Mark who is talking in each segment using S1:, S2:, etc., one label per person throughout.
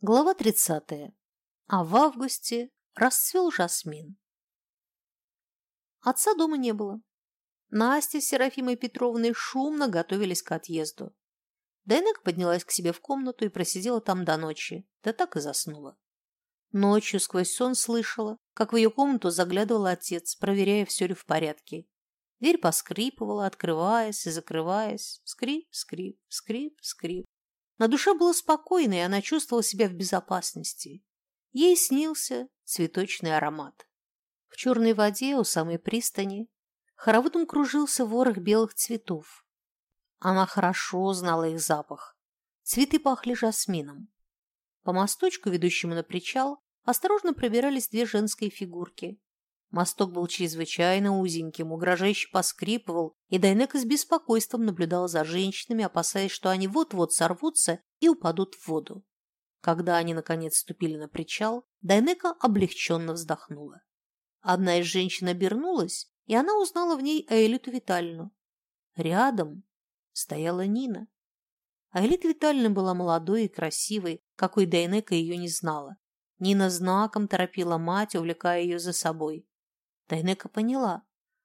S1: Глава 30. А в августе расцвел жасмин. Отца дома не было. Настя с Серафимой Петровной шумно готовились к отъезду. Дайнек поднялась к себе в комнату и просидела там до ночи, да так и заснула. Ночью сквозь сон слышала, как в ее комнату заглядывал отец, проверяя, все ли в порядке. Дверь поскрипывала, открываясь и закрываясь. Скрип, скрип, скрип, скрип. На душе было спокойно, и она чувствовала себя в безопасности. Ей снился цветочный аромат. В черной воде у самой пристани хороводом кружился ворох белых цветов. Она хорошо знала их запах. Цветы пахли жасмином. По мосточку, ведущему на причал, осторожно пробирались две женские фигурки. Мосток был чрезвычайно узеньким, угрожающе поскрипывал, и Дайнека с беспокойством наблюдала за женщинами, опасаясь, что они вот-вот сорвутся и упадут в воду. Когда они, наконец, ступили на причал, Дайнека облегченно вздохнула. Одна из женщин обернулась, и она узнала в ней Аэлиту Витальевну. Рядом стояла Нина. Аэлита Витальевна была молодой и красивой, какой Дайнека ее не знала. Нина знаком торопила мать, увлекая ее за собой. Тайнека поняла,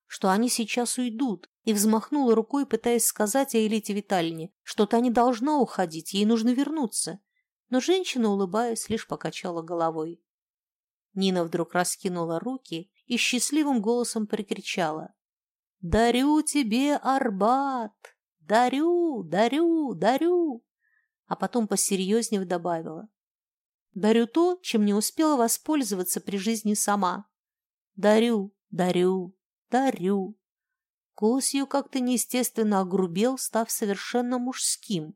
S1: что они сейчас уйдут, и взмахнула рукой, пытаясь сказать Аэлите Витальне, что та не должна уходить, ей нужно вернуться. Но женщина, улыбаясь, лишь покачала головой. Нина вдруг раскинула руки и счастливым голосом прикричала. «Дарю тебе Арбат! Дарю, дарю, дарю!» А потом посерьезнее добавила. «Дарю то, чем не успела воспользоваться при жизни сама. Дарю, дарю, дарю. Голос как-то неестественно огрубел, став совершенно мужским.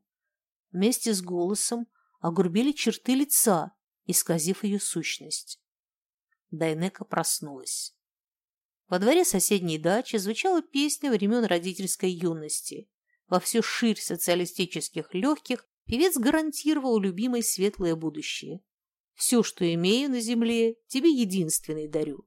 S1: Вместе с голосом огрубели черты лица, исказив ее сущность. Дайнека проснулась. Во дворе соседней дачи звучала песня времен родительской юности. Во всю ширь социалистических легких певец гарантировал любимой светлое будущее. Все, что имею на земле, тебе единственный дарю.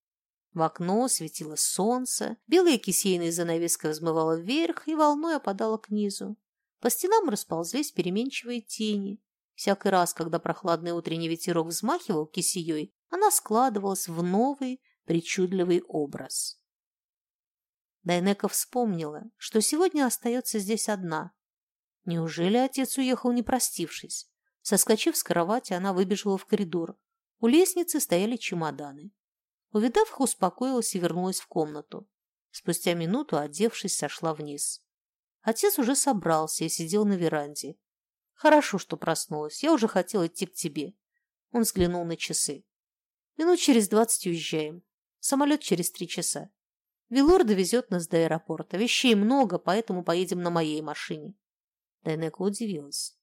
S1: В окно светило солнце, белая кисейная занавеска взмывала вверх и волной опадала к низу. По стенам расползлись переменчивые тени. Всякий раз, когда прохладный утренний ветерок взмахивал кисеей, она складывалась в новый, причудливый образ. Дайнека вспомнила, что сегодня остается здесь одна. Неужели отец уехал, не простившись? Соскочив с кровати, она выбежала в коридор. У лестницы стояли чемоданы. Увидав их, успокоилась и вернулась в комнату. Спустя минуту, одевшись, сошла вниз. Отец уже собрался и сидел на веранде. «Хорошо, что проснулась. Я уже хотела идти к тебе». Он взглянул на часы. «Минут через двадцать уезжаем. Самолет через три часа. Вилор довезет нас до аэропорта. Вещей много, поэтому поедем на моей машине». Дайнека удивилась.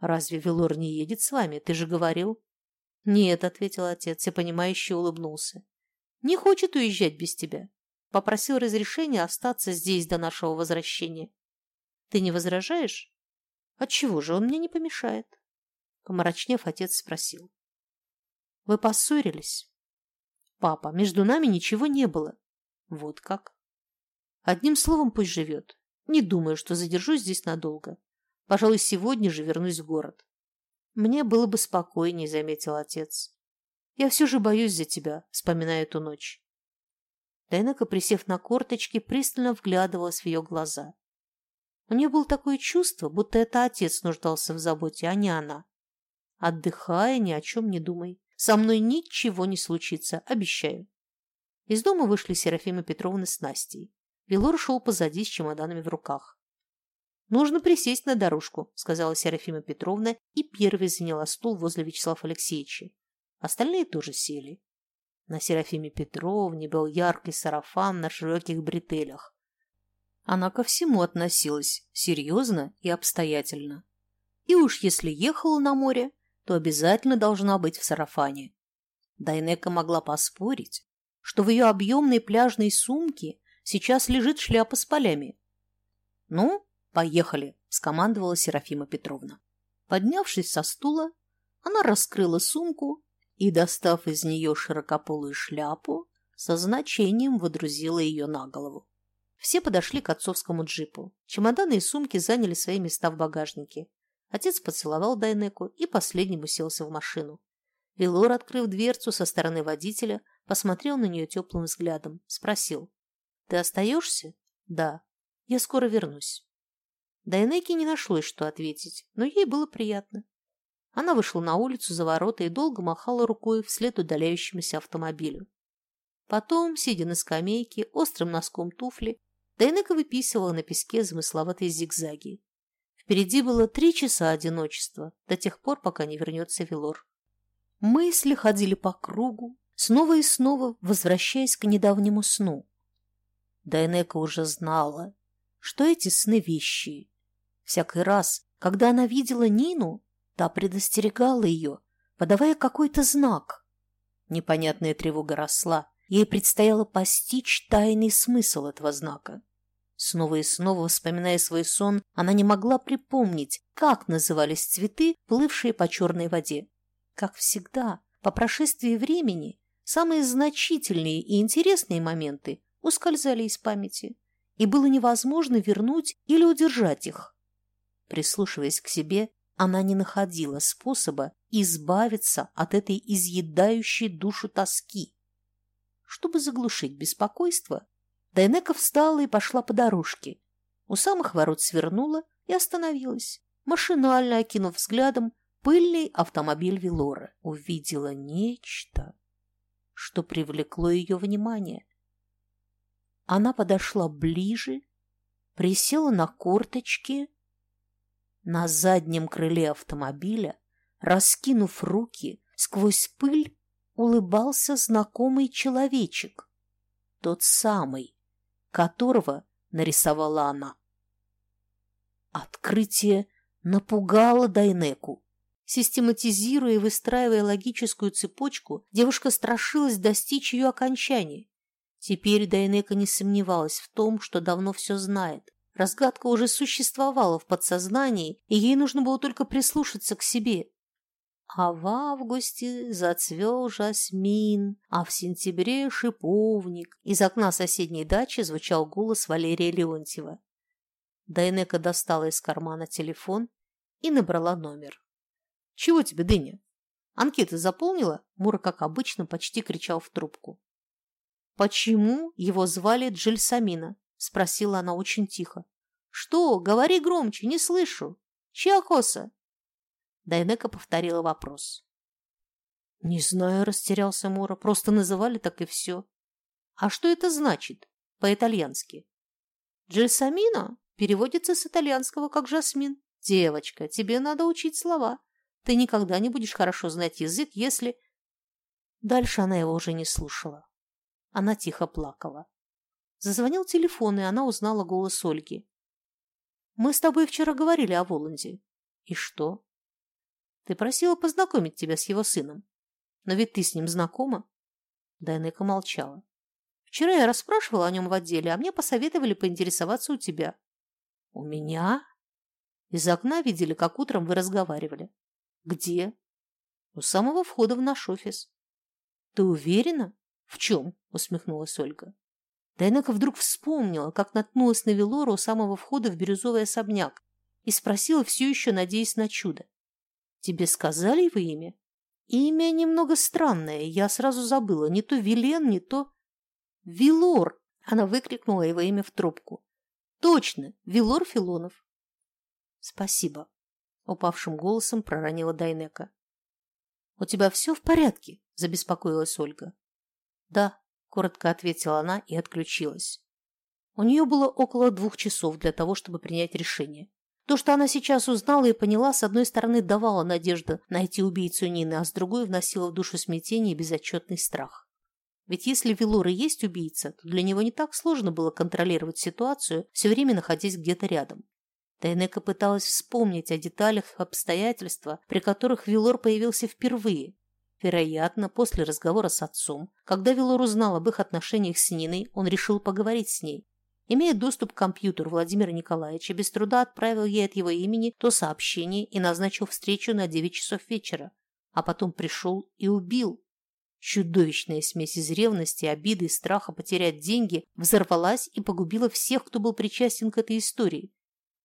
S1: «Разве Вилор не едет с вами? Ты же говорил». «Нет», — ответил отец и, понимающе улыбнулся. «Не хочет уезжать без тебя. Попросил разрешения остаться здесь до нашего возвращения. Ты не возражаешь?» «Отчего же он мне не помешает?» Помрачнев, отец спросил. «Вы поссорились?» «Папа, между нами ничего не было». «Вот как?» «Одним словом, пусть живет. Не думаю, что задержусь здесь надолго. Пожалуй, сегодня же вернусь в город». Мне было бы спокойнее, заметил отец. Я все же боюсь за тебя, вспоминая эту ночь. Дайнека, присев на корточки, пристально вглядывалась в ее глаза. У нее было такое чувство, будто это отец нуждался в заботе, а не она. Отдыхая, ни о чем не думай. Со мной ничего не случится, обещаю. Из дома вышли Серафима Петровна с Настей. Велор шел позади с чемоданами в руках. «Нужно присесть на дорожку», — сказала Серафима Петровна и первой заняла стул возле Вячеслава Алексеевича. Остальные тоже сели. На Серафиме Петровне был яркий сарафан на широких бретелях. Она ко всему относилась серьезно и обстоятельно. И уж если ехала на море, то обязательно должна быть в сарафане. Дайнека могла поспорить, что в ее объемной пляжной сумке сейчас лежит шляпа с полями. Ну, «Поехали!» – скомандовала Серафима Петровна. Поднявшись со стула, она раскрыла сумку и, достав из нее широкополую шляпу, со значением водрузила ее на голову. Все подошли к отцовскому джипу. Чемоданы и сумки заняли свои места в багажнике. Отец поцеловал Дайнеку и последним уселся в машину. Велор, открыв дверцу со стороны водителя, посмотрел на нее теплым взглядом, спросил. «Ты остаешься?» «Да. Я скоро вернусь». Дайнеке не нашлось, что ответить, но ей было приятно. Она вышла на улицу за ворота и долго махала рукой вслед удаляющемуся автомобилю. Потом, сидя на скамейке, острым носком туфли, Дайнека выписывала на песке замысловатые зигзаги. Впереди было три часа одиночества, до тех пор, пока не вернется Велор. Мысли ходили по кругу, снова и снова возвращаясь к недавнему сну. Дайнека уже знала, что эти сны вещи. Всякий раз, когда она видела Нину, та предостерегала ее, подавая какой-то знак. Непонятная тревога росла, ей предстояло постичь тайный смысл этого знака. Снова и снова, вспоминая свой сон, она не могла припомнить, как назывались цветы, плывшие по черной воде. Как всегда, по прошествии времени, самые значительные и интересные моменты ускользали из памяти, и было невозможно вернуть или удержать их. Прислушиваясь к себе, она не находила способа избавиться от этой изъедающей душу тоски. Чтобы заглушить беспокойство, Дайнека встала и пошла по дорожке. У самых ворот свернула и остановилась, машинально окинув взглядом пыльный автомобиль Велора. Увидела нечто, что привлекло ее внимание. Она подошла ближе, присела на корточки. На заднем крыле автомобиля, раскинув руки, сквозь пыль улыбался знакомый человечек. Тот самый, которого нарисовала она. Открытие напугало Дайнеку. Систематизируя и выстраивая логическую цепочку, девушка страшилась достичь ее окончания. Теперь Дайнека не сомневалась в том, что давно все знает. Разгадка уже существовала в подсознании, и ей нужно было только прислушаться к себе. А в августе зацвел жасмин, а в сентябре шиповник. Из окна соседней дачи звучал голос Валерия Леонтьева. Дайнека достала из кармана телефон и набрала номер. «Чего тебе, Дыня?» «Анкеты заполнила?» Мура, как обычно, почти кричал в трубку. «Почему его звали Джельсамина?» Спросила она очень тихо. «Что? Говори громче, не слышу. Чья коса?» Дайнека повторила вопрос. «Не знаю», — растерялся Мора. «Просто называли так и все». «А что это значит по-итальянски?» «Джельсамино» переводится с итальянского как «жасмин». «Девочка, тебе надо учить слова. Ты никогда не будешь хорошо знать язык, если...» Дальше она его уже не слушала. Она тихо плакала. Зазвонил телефон, и она узнала голос Ольги. «Мы с тобой вчера говорили о Воланде». «И что?» Ты просила познакомить тебя с его сыном. Но ведь ты с ним знакома. Дайнека молчала. Вчера я расспрашивала о нем в отделе, а мне посоветовали поинтересоваться у тебя. У меня? Из окна видели, как утром вы разговаривали. Где? У самого входа в наш офис. Ты уверена? В чем? Усмехнулась Ольга. Дайнека вдруг вспомнила, как наткнулась на Велору у самого входа в бирюзовый особняк и спросила, все еще надеясь на чудо. Тебе сказали его имя? Имя немного странное, я сразу забыла. Не то Вилен, не то... Вилор! Она выкрикнула его имя в трубку. Точно, Вилор Филонов. Спасибо. Упавшим голосом проронила Дайнека. У тебя все в порядке? Забеспокоилась Ольга. Да, коротко ответила она и отключилась. У нее было около двух часов для того, чтобы принять решение. То, что она сейчас узнала и поняла, с одной стороны давала надежду найти убийцу Нины, а с другой вносила в душу смятение и безотчетный страх. Ведь если Велор есть убийца, то для него не так сложно было контролировать ситуацию, все время находясь где-то рядом. Тайнека пыталась вспомнить о деталях обстоятельства, при которых Велор появился впервые. Вероятно, после разговора с отцом, когда Велор узнал об их отношениях с Ниной, он решил поговорить с ней, Имея доступ к компьютеру Владимира Николаевича, без труда отправил ей от его имени то сообщение и назначил встречу на 9 часов вечера, а потом пришел и убил. Чудовищная смесь из ревности, обиды и страха потерять деньги взорвалась и погубила всех, кто был причастен к этой истории.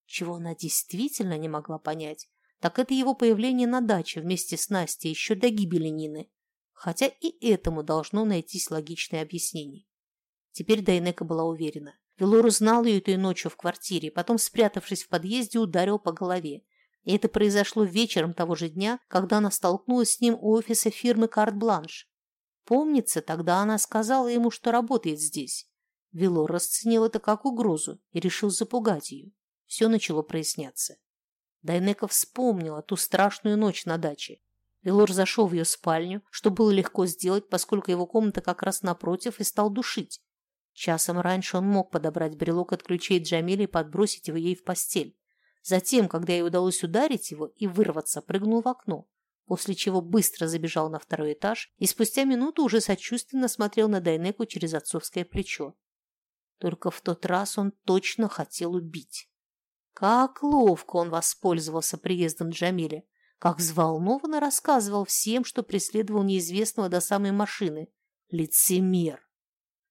S1: Чего она действительно не могла понять, так это его появление на даче вместе с Настей еще до гибели Нины. Хотя и этому должно найтись логичное объяснение. Теперь Дайнека была уверена. Велор узнал ее этой ночью в квартире, потом, спрятавшись в подъезде, ударил по голове. И это произошло вечером того же дня, когда она столкнулась с ним у офиса фирмы «Карт Бланш». Помнится, тогда она сказала ему, что работает здесь. Велор расценил это как угрозу и решил запугать ее. Все начало проясняться. Дайнека вспомнила ту страшную ночь на даче. Велор зашел в ее спальню, что было легко сделать, поскольку его комната как раз напротив, и стал душить. Часом раньше он мог подобрать брелок от ключей Джамили и подбросить его ей в постель. Затем, когда ей удалось ударить его и вырваться, прыгнул в окно, после чего быстро забежал на второй этаж и спустя минуту уже сочувственно смотрел на Дайнеку через отцовское плечо. Только в тот раз он точно хотел убить. Как ловко он воспользовался приездом Джамиля, как взволнованно рассказывал всем, что преследовал неизвестного до самой машины. Лицемер!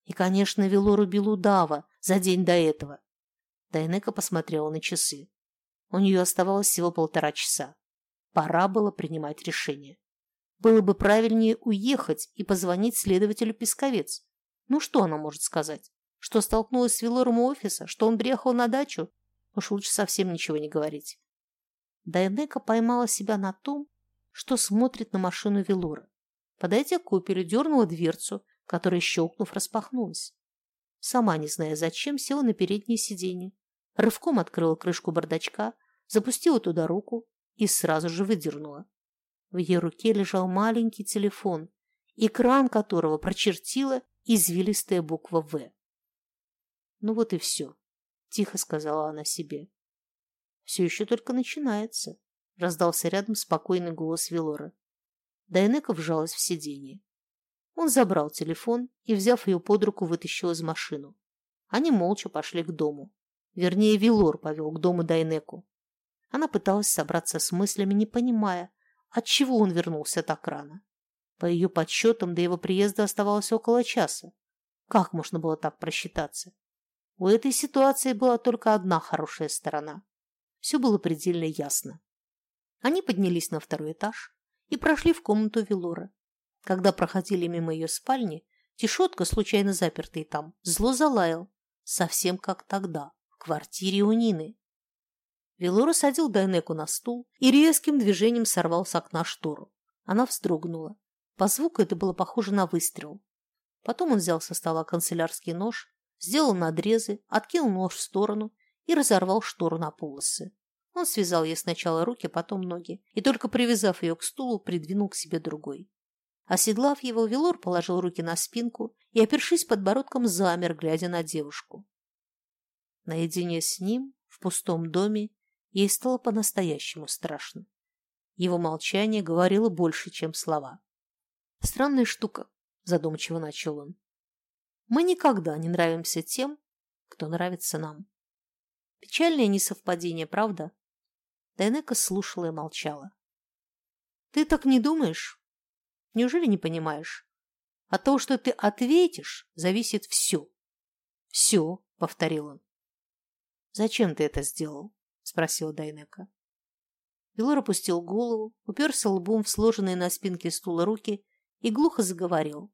S1: И, конечно, Велору убил удава за день до этого. Дайнека посмотрела на часы. У нее оставалось всего полтора часа. Пора было принимать решение. Было бы правильнее уехать и позвонить следователю Песковец. Ну что она может сказать? Что столкнулась с Велором у офиса? Что он приехал на дачу? Уж лучше совсем ничего не говорить. Дайнека поймала себя на том, что смотрит на машину Велора. Подойдя к куперю, дернула дверцу, которая, щелкнув, распахнулась. Сама, не зная зачем, села на переднее сиденье, рывком открыла крышку бардачка, запустила туда руку и сразу же выдернула. В ее руке лежал маленький телефон, экран которого прочертила извилистая буква «В». Ну вот и все тихо сказала она себе. Все еще только начинается, раздался рядом спокойный голос Велора. Дайнека вжалась в сиденье. Он забрал телефон и, взяв ее под руку, вытащил из машину. Они молча пошли к дому. Вернее, Вилор повел к дому Дайнеку. Она пыталась собраться с мыслями, не понимая, отчего он вернулся так рано. По ее подсчетам, до его приезда оставалось около часа. Как можно было так просчитаться? У этой ситуации была только одна хорошая сторона. Все было предельно ясно. Они поднялись на второй этаж и прошли в комнату Велора. Когда проходили мимо ее спальни, Тишотка, случайно запертый там, зло залаял, совсем как тогда, в квартире у Нины. Велора садил Дайнеку на стул и резким движением сорвал с окна штору. Она вздрогнула. По звуку это было похоже на выстрел. Потом он взял со стола канцелярский нож сделал надрезы, откинул нож в сторону и разорвал штору на полосы. Он связал ей сначала руки, потом ноги, и только привязав ее к стулу, придвинул к себе другой. Оседлав его, Велор положил руки на спинку и, опершись подбородком, замер, глядя на девушку. Наедине с ним, в пустом доме, ей стало по-настоящему страшно. Его молчание говорило больше, чем слова. «Странная штука», — задумчиво начал он. Мы никогда не нравимся тем, кто нравится нам. Печальное несовпадение, правда? Дайнека слушала и молчала. Ты так не думаешь? Неужели не понимаешь? От того, что ты ответишь, зависит все. Все, повторил он. Зачем ты это сделал? Спросила Дайнека. Белор опустил голову, уперся лбом в сложенные на спинке стула руки и глухо заговорил.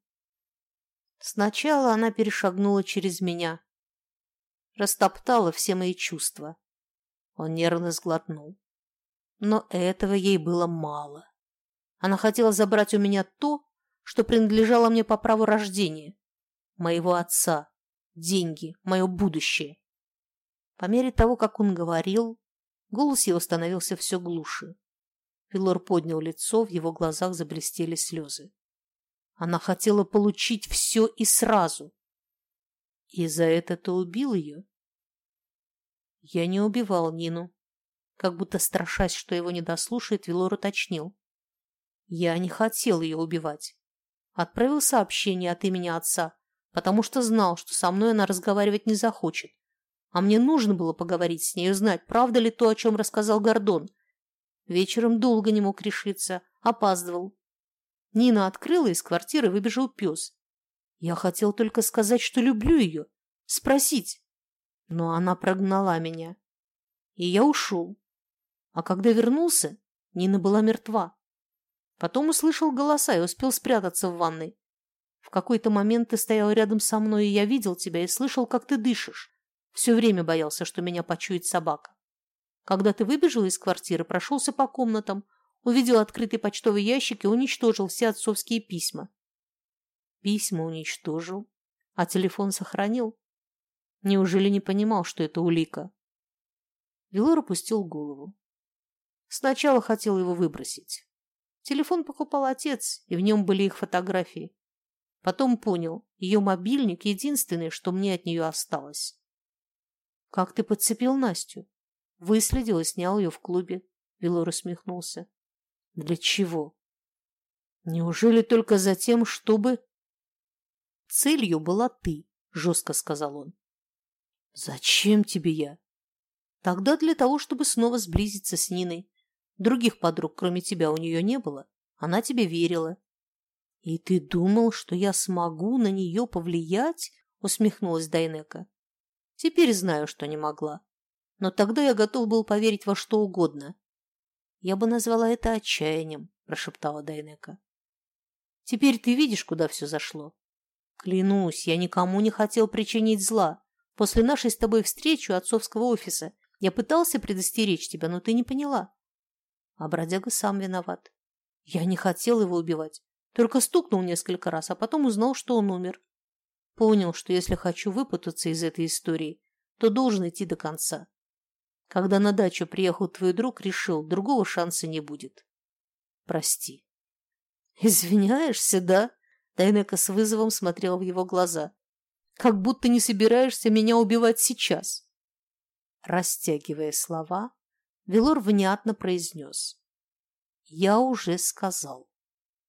S1: Сначала она перешагнула через меня, растоптала все мои чувства. Он нервно сглотнул. Но этого ей было мало. Она хотела забрать у меня то, что принадлежало мне по праву рождения. Моего отца, деньги, мое будущее. По мере того, как он говорил, голос его становился все глуше. Филор поднял лицо, в его глазах заблестели слезы. Она хотела получить все и сразу. И за это ты убил ее? Я не убивал Нину. Как будто страшась, что его не дослушает, Вилор уточнил. Я не хотел ее убивать. Отправил сообщение от имени отца, потому что знал, что со мной она разговаривать не захочет. А мне нужно было поговорить с ней, узнать, правда ли то, о чем рассказал Гордон. Вечером долго не мог решиться, опаздывал. Нина открыла, из квартиры выбежал пес. Я хотел только сказать, что люблю ее, спросить. Но она прогнала меня. И я ушел. А когда вернулся, Нина была мертва. Потом услышал голоса и успел спрятаться в ванной. В какой-то момент ты стоял рядом со мной, и я видел тебя и слышал, как ты дышишь. Все время боялся, что меня почует собака. Когда ты выбежал из квартиры, прошелся по комнатам, увидел открытый почтовый ящик и уничтожил все отцовские письма. Письма уничтожил, а телефон сохранил. Неужели не понимал, что это улика? Велор опустил голову. Сначала хотел его выбросить. Телефон покупал отец, и в нем были их фотографии. Потом понял, ее мобильник – единственное, что мне от нее осталось. «Как ты подцепил Настю?» Выследил и снял ее в клубе. Велор усмехнулся. «Для чего?» «Неужели только за тем, чтобы...» «Целью была ты», – жестко сказал он. «Зачем тебе я?» «Тогда для того, чтобы снова сблизиться с Ниной. Других подруг, кроме тебя, у нее не было. Она тебе верила. «И ты думал, что я смогу на нее повлиять?» — усмехнулась Дайнека. «Теперь знаю, что не могла. Но тогда я готов был поверить во что угодно. Я бы назвала это отчаянием», — прошептала Дайнека. «Теперь ты видишь, куда все зашло. Клянусь, я никому не хотел причинить зла. После нашей с тобой встречи у отцовского офиса я пытался предостеречь тебя, но ты не поняла. А бродяга сам виноват. Я не хотел его убивать. Только стукнул несколько раз, а потом узнал, что он умер. Понял, что если хочу выпутаться из этой истории, то должен идти до конца. Когда на дачу приехал твой друг, решил, другого шанса не будет. Прости. Извиняешься, да? Дайнека с вызовом смотрела в его глаза. Как будто не собираешься меня убивать сейчас. Растягивая слова, Велор внятно произнес. Я уже сказал.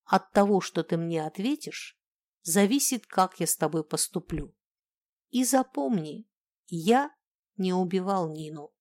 S1: От того, что ты мне ответишь, зависит, как я с тобой поступлю. И запомни, я не убивал Нину.